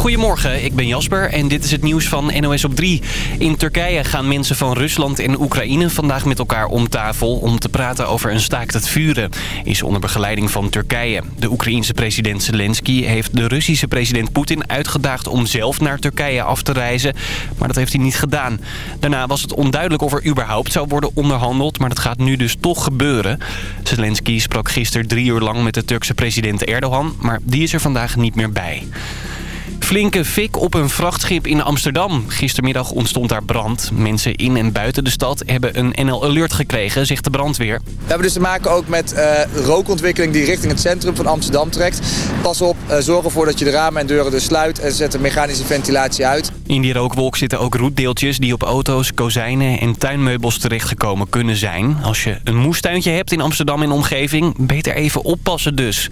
Goedemorgen, ik ben Jasper en dit is het nieuws van NOS op 3. In Turkije gaan mensen van Rusland en Oekraïne vandaag met elkaar om tafel... om te praten over een staakt het vuren. Is onder begeleiding van Turkije. De Oekraïense president Zelensky heeft de Russische president Poetin uitgedaagd... om zelf naar Turkije af te reizen, maar dat heeft hij niet gedaan. Daarna was het onduidelijk of er überhaupt zou worden onderhandeld... maar dat gaat nu dus toch gebeuren. Zelensky sprak gisteren drie uur lang met de Turkse president Erdogan... maar die is er vandaag niet meer bij. Flinke fik op een vrachtschip in Amsterdam. Gistermiddag ontstond daar brand. Mensen in en buiten de stad hebben een NL Alert gekregen, zegt de brandweer. We hebben dus te maken ook met uh, rookontwikkeling die richting het centrum van Amsterdam trekt. Pas op, uh, zorg ervoor dat je de ramen en deuren dus sluit en zet de mechanische ventilatie uit. In die rookwolk zitten ook roetdeeltjes die op auto's, kozijnen en tuinmeubels terechtgekomen kunnen zijn. Als je een moestuintje hebt in Amsterdam en omgeving, beter even oppassen dus.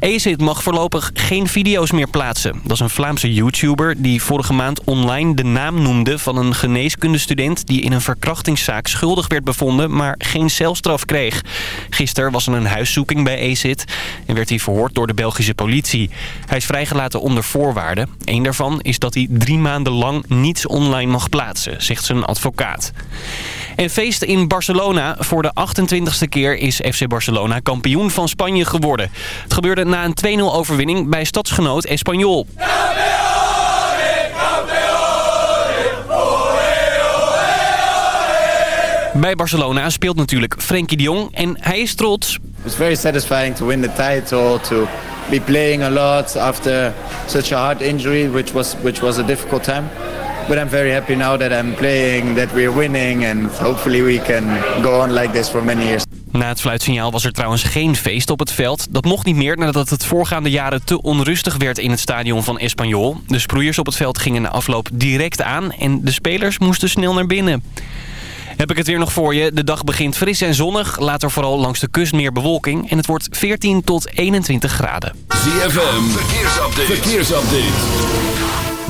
EZIT mag voorlopig geen video's meer plaatsen. Dat is een Vlaamse YouTuber die vorige maand online de naam noemde van een geneeskundestudent die in een verkrachtingszaak schuldig werd bevonden, maar geen celstraf kreeg. Gisteren was er een huiszoeking bij EZIT en werd hij verhoord door de Belgische politie. Hij is vrijgelaten onder voorwaarden. Eén daarvan is dat hij drie maanden lang niets online mag plaatsen, zegt zijn advocaat. En feest in Barcelona. Voor de 28e keer is FC Barcelona kampioen van Spanje geworden. Het gebeurde na een 2-0 overwinning bij stadsgenoot Espanyol. Bij Barcelona speelt natuurlijk Frenkie de Jong en hij is trots. It's very satisfying to win the title, to be playing a lot after such a hard injury, which was which was a difficult time. But I'm very happy now that I'm playing, that we're winning and hopefully we can go on like this for many years. Na het fluitsignaal was er trouwens geen feest op het veld. Dat mocht niet meer nadat het voorgaande jaren te onrustig werd in het stadion van Espanyol. De sproeiers op het veld gingen na afloop direct aan en de spelers moesten snel naar binnen. Heb ik het weer nog voor je. De dag begint fris en zonnig. Later vooral langs de kust meer bewolking. En het wordt 14 tot 21 graden. ZFM, verkeersupdate. verkeersupdate.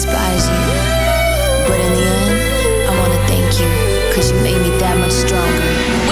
Despise you. But in the end, I wanna thank you, cause you made me that much stronger.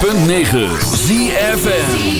106.9 ZFM.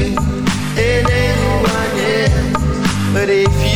You than anyone else. But if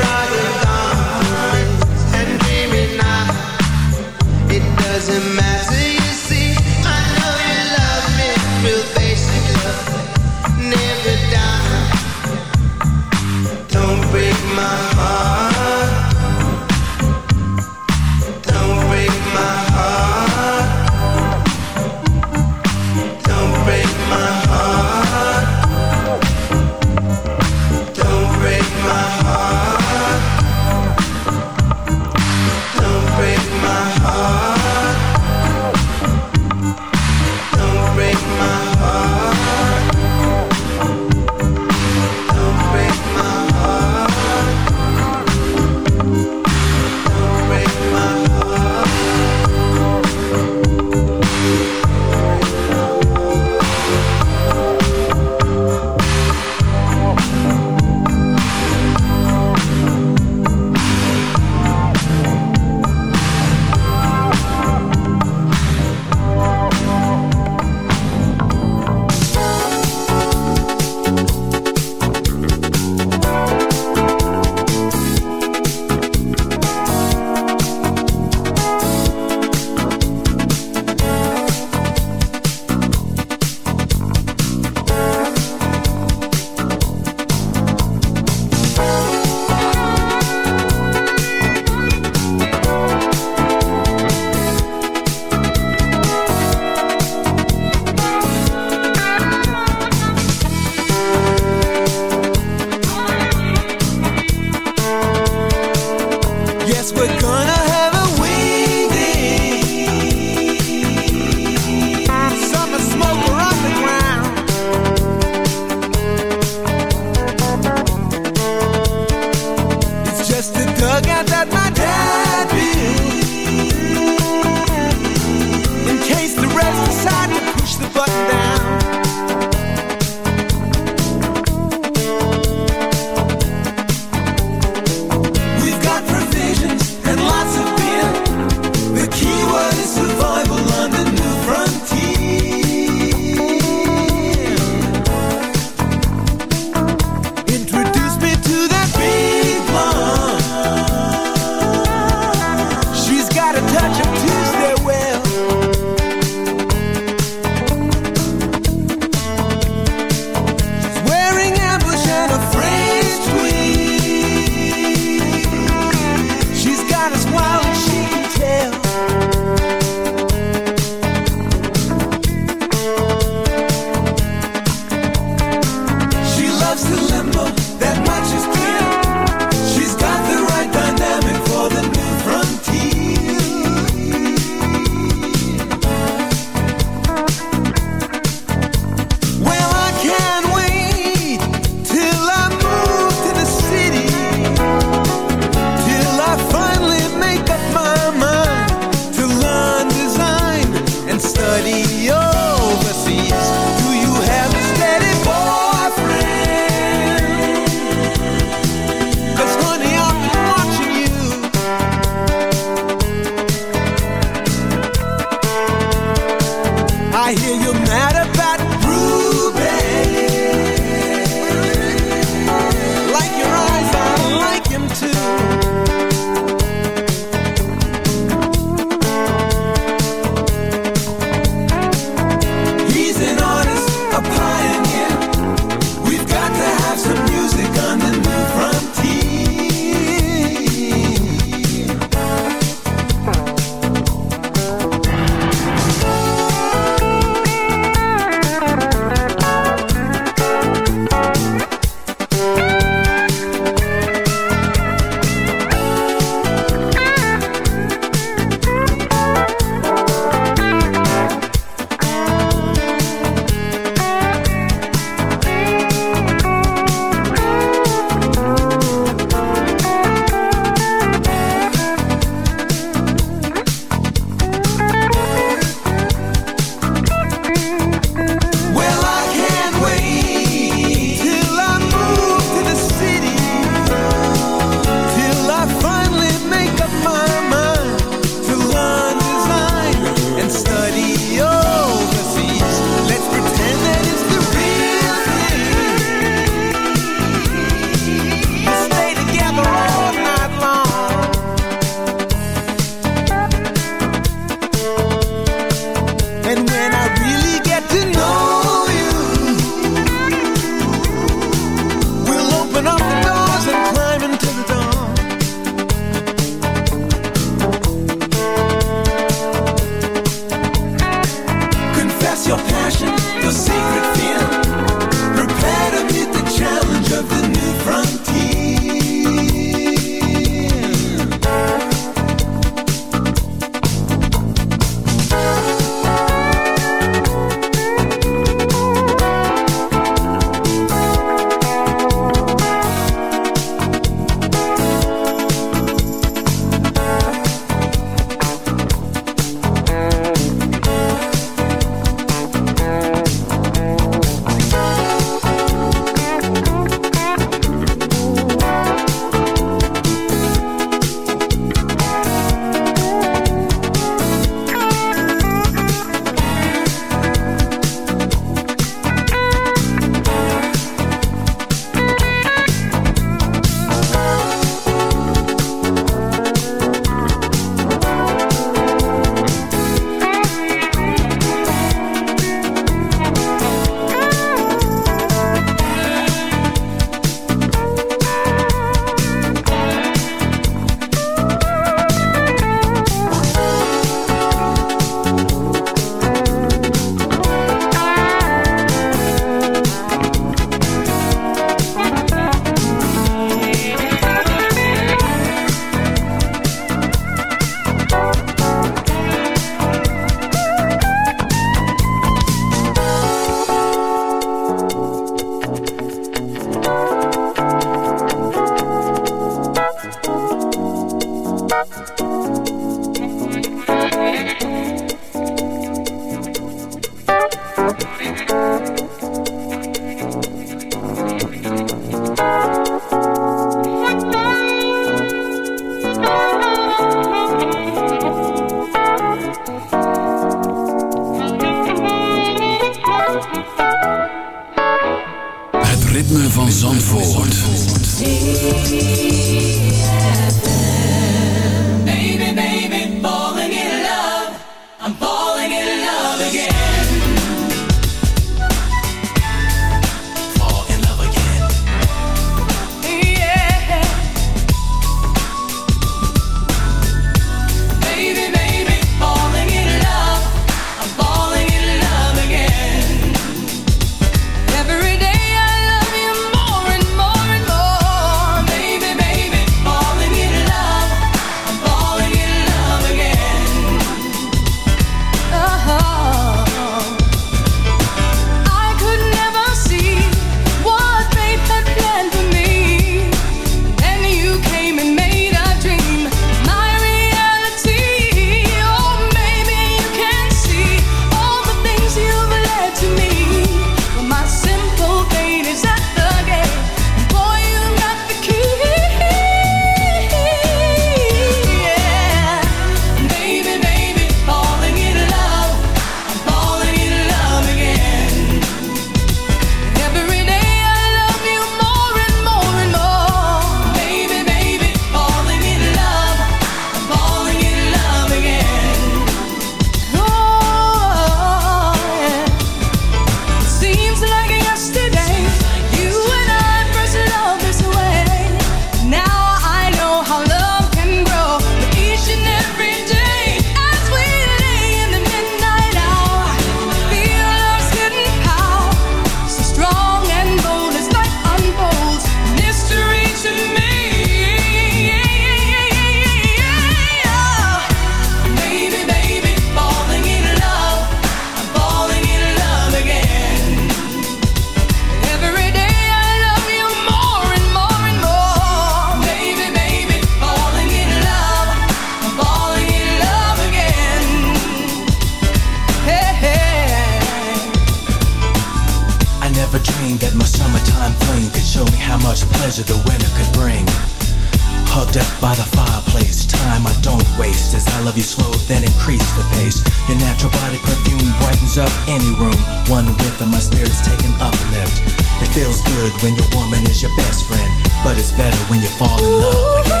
better when you fall in love again.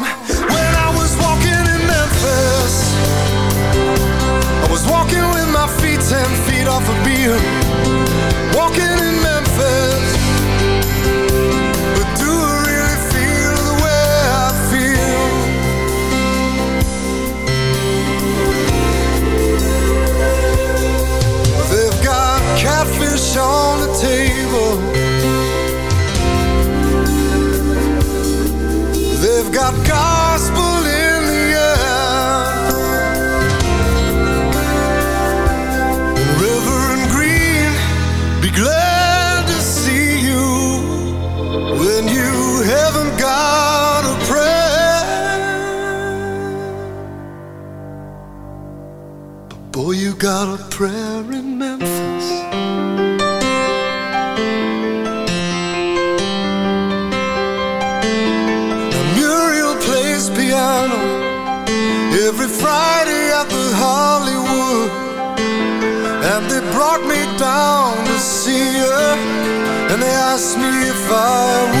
was walking with my feet ten feet off a beam, walking in Memphis. love.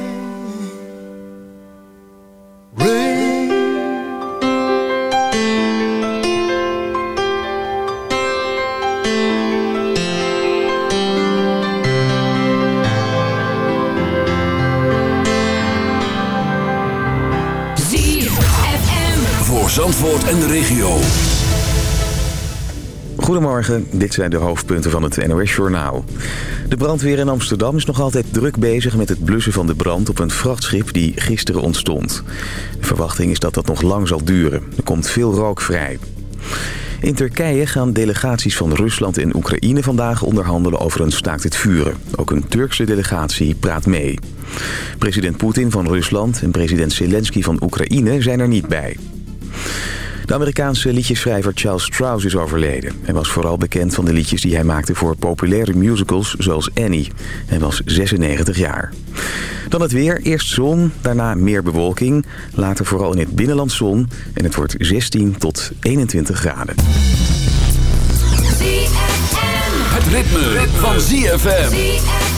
En de regio. Goedemorgen, dit zijn de hoofdpunten van het NOS-journaal. De brandweer in Amsterdam is nog altijd druk bezig met het blussen van de brand op een vrachtschip die gisteren ontstond. De verwachting is dat dat nog lang zal duren. Er komt veel rook vrij. In Turkije gaan delegaties van Rusland en Oekraïne vandaag onderhandelen over een staakt het vuren. Ook een Turkse delegatie praat mee. President Poetin van Rusland en president Zelensky van Oekraïne zijn er niet bij. De Amerikaanse liedjesschrijver Charles Strauss is overleden. Hij was vooral bekend van de liedjes die hij maakte voor populaire musicals zoals Annie. Hij was 96 jaar. Dan het weer. Eerst zon, daarna meer bewolking. Later vooral in het binnenland zon. En het wordt 16 tot 21 graden. Het ritme, van ZFM.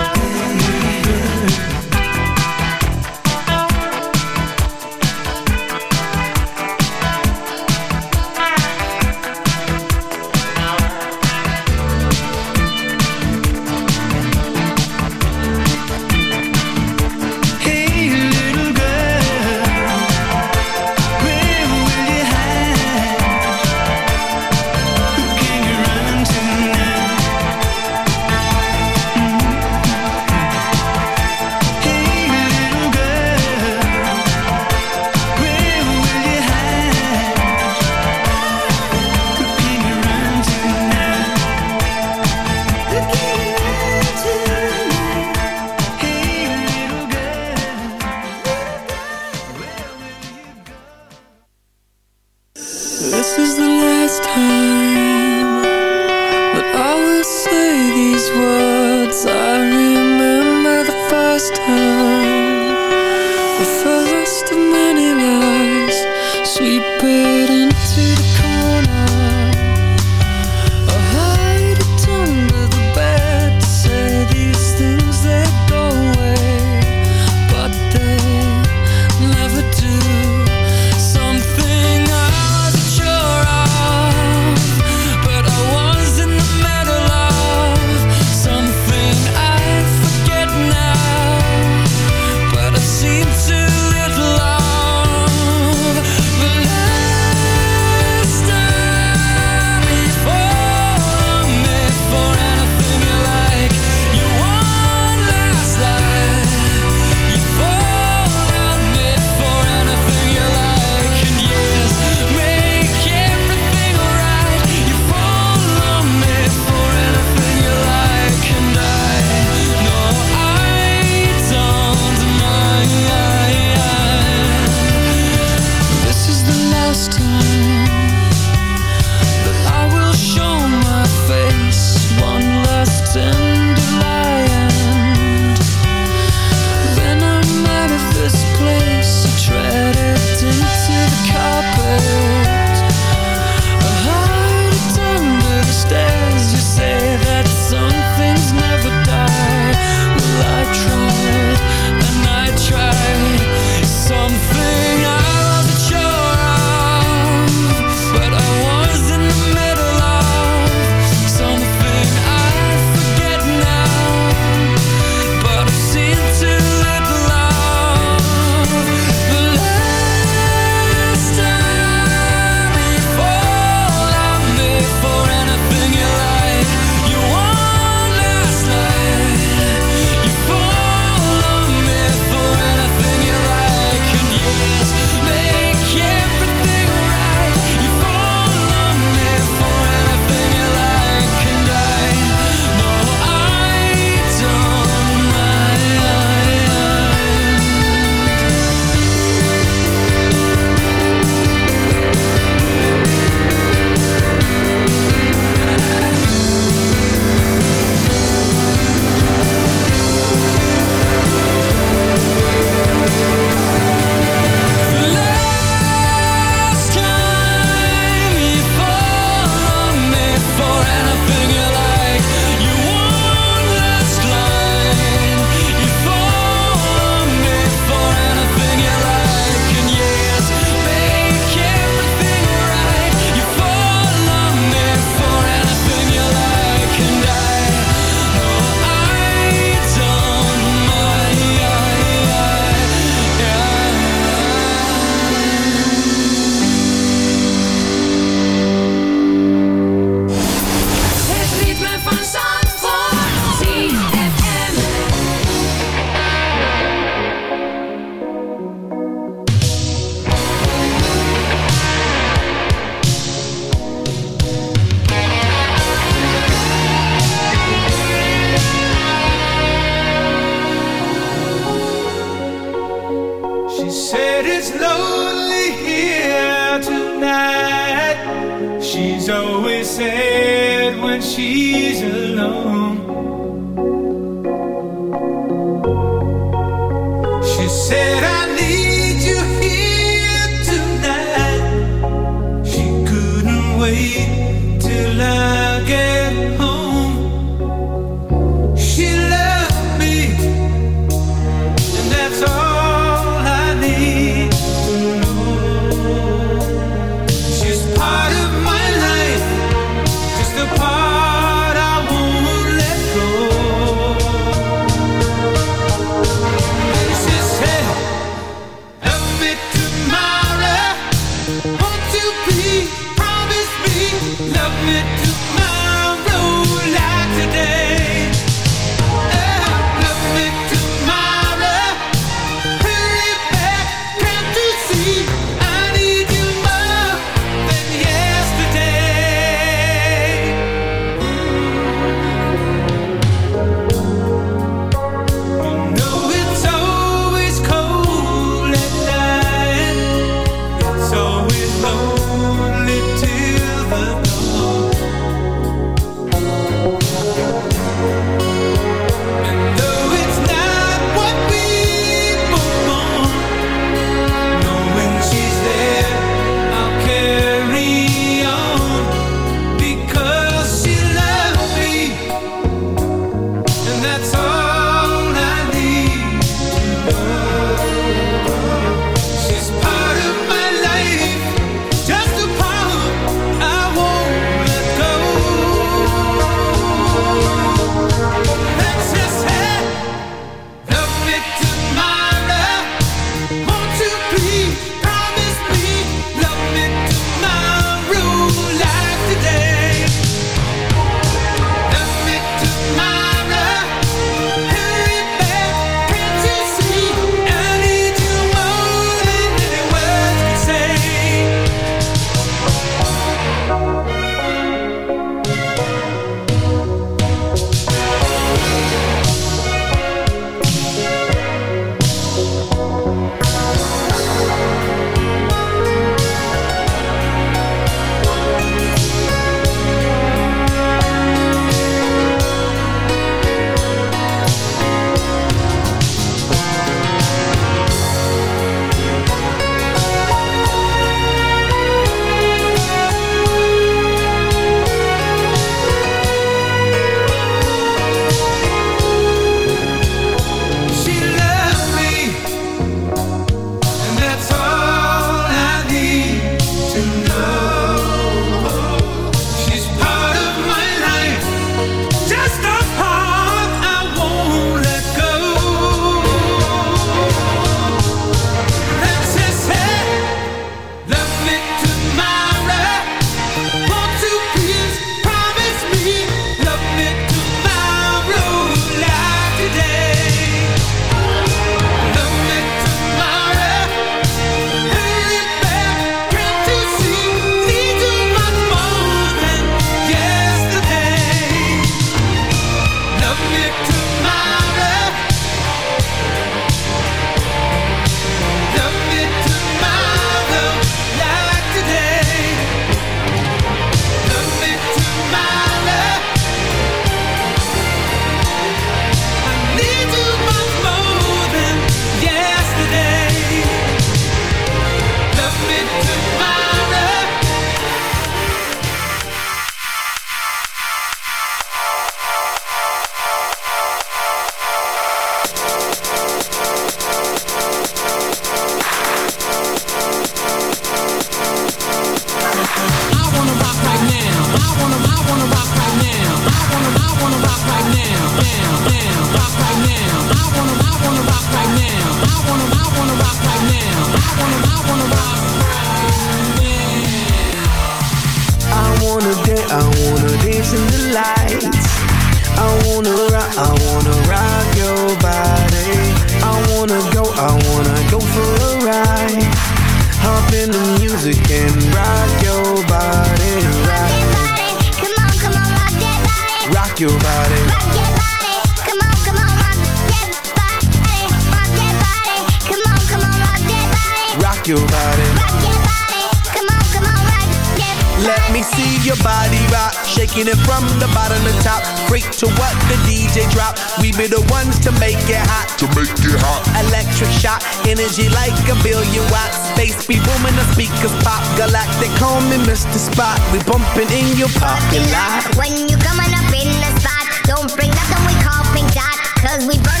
Speakers pop. Galactic, call me Mr. Spot. We bumping in your parking lot. When you coming up in the spot, don't bring nothing we call pink dot, cause we burning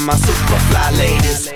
my super fly ladies,